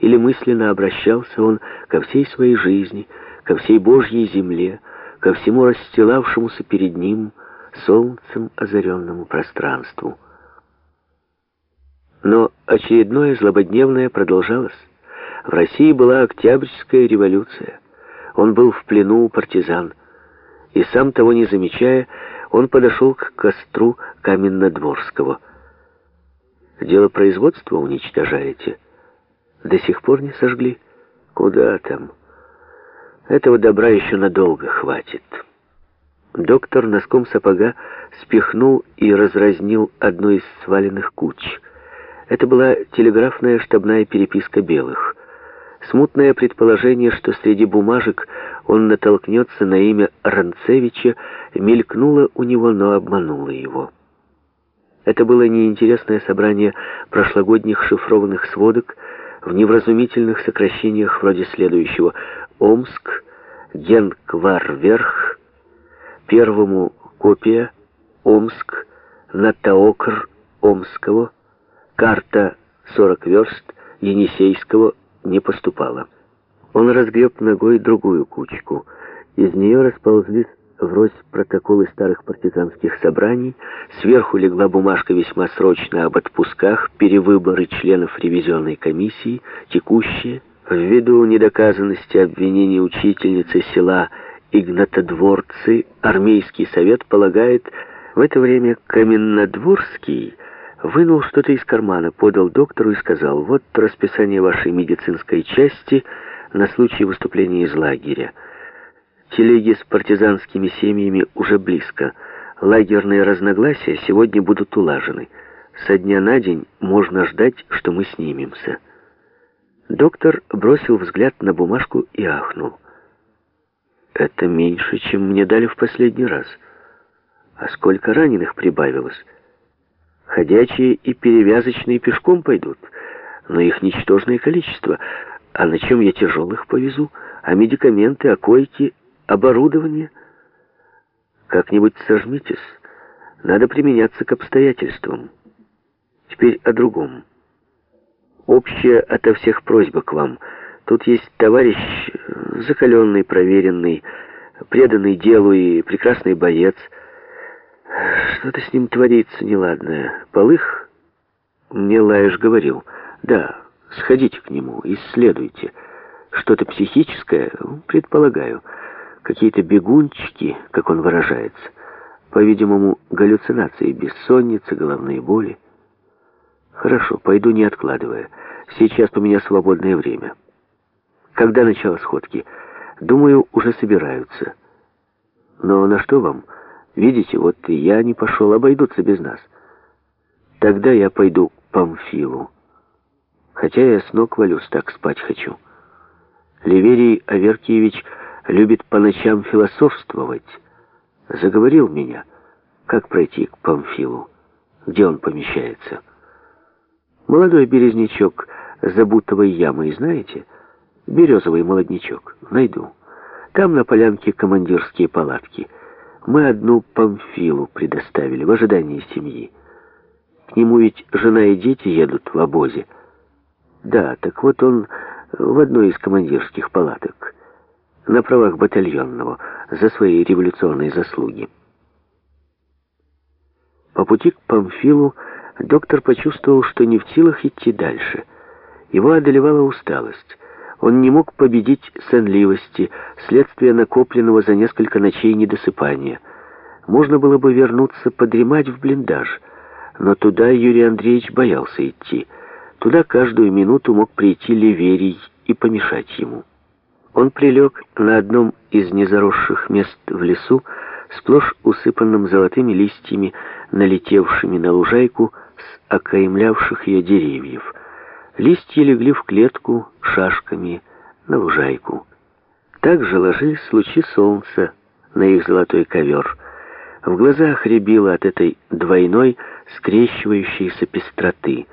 или мысленно обращался он ко всей своей жизни, ко всей Божьей земле, ко всему расстилавшемуся перед ним солнцем озаренному пространству. Но очередное злободневное продолжалось. В России была Октябрьская революция. Он был в плену у партизан. И сам того не замечая, он подошел к костру Каменнодворского. «Дело производства уничтожаете? До сих пор не сожгли? Куда там? Этого добра еще надолго хватит». Доктор носком сапога спихнул и разразнил одну из сваленных куч. Это была телеграфная штабная переписка белых. Смутное предположение, что среди бумажек он натолкнется на имя Ранцевича, мелькнуло у него, но обмануло его. Это было неинтересное собрание прошлогодних шифрованных сводок в невразумительных сокращениях вроде следующего «Омск», «Генкварверх», «Первому копия», «Омск», «Натаокр», «Омского», «Карта 40 верст», «Енисейского», не поступало. Он разгреб ногой другую кучку. Из нее расползлись врозь протоколы старых партизанских собраний, сверху легла бумажка весьма срочно об отпусках, перевыборы членов ревизионной комиссии, текущие, ввиду недоказанности обвинений учительницы села Игнатодворцы, армейский совет полагает, в это время Каменнодворский вынул что-то из кармана, подал доктору и сказал, вот расписание вашей медицинской части на случай выступления из лагеря. Телеги с партизанскими семьями уже близко. Лагерные разногласия сегодня будут улажены. Со дня на день можно ждать, что мы снимемся. Доктор бросил взгляд на бумажку и ахнул. Это меньше, чем мне дали в последний раз. А сколько раненых прибавилось? Ходячие и перевязочные пешком пойдут, но их ничтожное количество. А на чем я тяжелых повезу? А медикаменты, а койки, оборудование? Как-нибудь сожмитесь. Надо применяться к обстоятельствам. Теперь о другом. Общая ото всех просьба к вам. Тут есть товарищ, закаленный, проверенный, преданный делу и прекрасный боец — что-то с ним творится неладное. Полых? Мне Лаеш говорил. Да, сходите к нему, исследуйте. Что-то психическое, предполагаю. Какие-то бегунчики, как он выражается. По-видимому, галлюцинации, бессонница, головные боли. Хорошо, пойду не откладывая. Сейчас у меня свободное время. Когда начало сходки? Думаю, уже собираются. Но на что вам... Видите, вот я не пошел, обойдутся без нас. Тогда я пойду к Памфилу. Хотя я с ног валюсь, так спать хочу. Ливерий Аверкиевич любит по ночам философствовать. Заговорил меня, как пройти к Памфилу, где он помещается. Молодой березнячок забутовой ямы, знаете? Березовый молоднячок. Найду. Там на полянке командирские палатки — мы одну Памфилу предоставили в ожидании семьи. К нему ведь жена и дети едут в обозе. Да, так вот он в одной из командирских палаток, на правах батальонного, за свои революционные заслуги. По пути к Памфилу доктор почувствовал, что не в силах идти дальше. Его одолевала усталость. Он не мог победить сонливости, следствие накопленного за несколько ночей недосыпания. Можно было бы вернуться подремать в блиндаж, но туда Юрий Андреевич боялся идти. Туда каждую минуту мог прийти Ливерий и помешать ему. Он прилег на одном из незаросших мест в лесу, сплошь усыпанным золотыми листьями, налетевшими на лужайку с окаймлявших ее деревьев. Листья легли в клетку шашками на лужайку. Также ложились лучи солнца на их золотой ковер. В глазах рябило от этой двойной, скрещивающейся пестроты.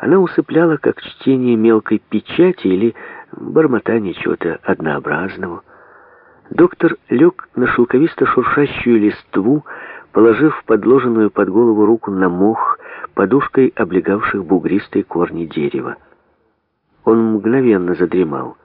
Она усыпляла, как чтение мелкой печати или бормотание чего-то однообразного. Доктор лег на шелковисто-шуршащую листву, положив подложенную под голову руку на мох, подушкой облегавших бугристые корни дерева. он мгновенно задремал.